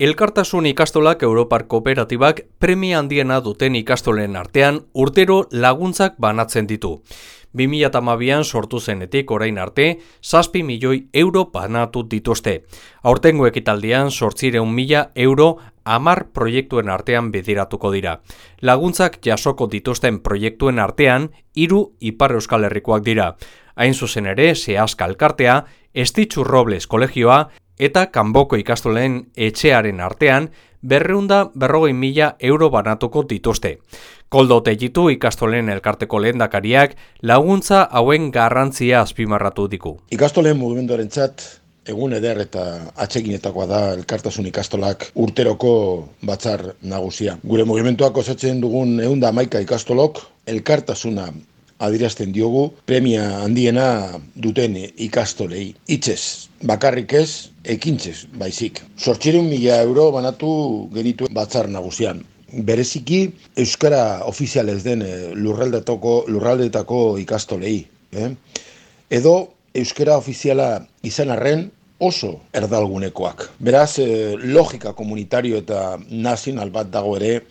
Elkartasun ikastolak Europar Kooperatibak premia handiena duten ikastolen artean urtero laguntzak banatzen ditu. 2008an sortu zenetik orain arte, saspi milioi euro banatu dituzte. Aurtengo ekitaldian sortzireun mila euro amar proiektuen artean bediratuko dira. Laguntzak jasoko dituzten proiektuen artean, hiru Ipar Euskal Herrikoak dira. Hain zuzen ere, Seaska Elkartea, Estitxu Robles Kolegioa eta kanboko ikastolen etxearen artean berreunda berrogei mila euro banatuko dituzte. Koldo tegitu ikastolen elkarteko lehendakariak laguntza hauen garrantzia azpimarratu diku. Ikastolen mugimenduaren txat, egun eder eta atseginetakoa da elkartasun ikastolak urteroko batzar nagusia. Gure mugimenduak osatzen dugun eunda maika ikastolok, elkartasuna adirazten diogu premia handiena duten ikastolei. Itzez, bakarrik ez, ekintzez, baizik. Sortxireun mila euro banatu genitu batzar nagusian. Bereziki, Euskara ofizialez den eh, lurraldetako, lurraldetako ikastolei. Eh? Edo, Euskara ofiziala izan arren, oso erdalgunekoak. Beraz, eh, logika komunitario eta nazional bat dago ere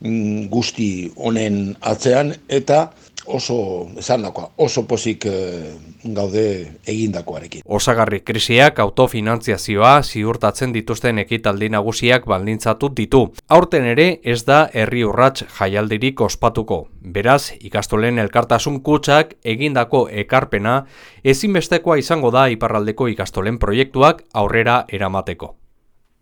mm, guzti honen atzean, eta oso esandakoa, oso pozik e, gaude egindakoarekin. Osagarri krisiak autofinantziazioa ziurtatzen dituzten ekitaldi nagusiak baldintzatu ditu. Aurten ere ez da herri urrats jaialdirik ospatuko. Beraz, ikastolen elkartasun kutsak egindako ekarpena ezinbestekoa izango da iparraldeko ikastolen proiektuak aurrera eramateko.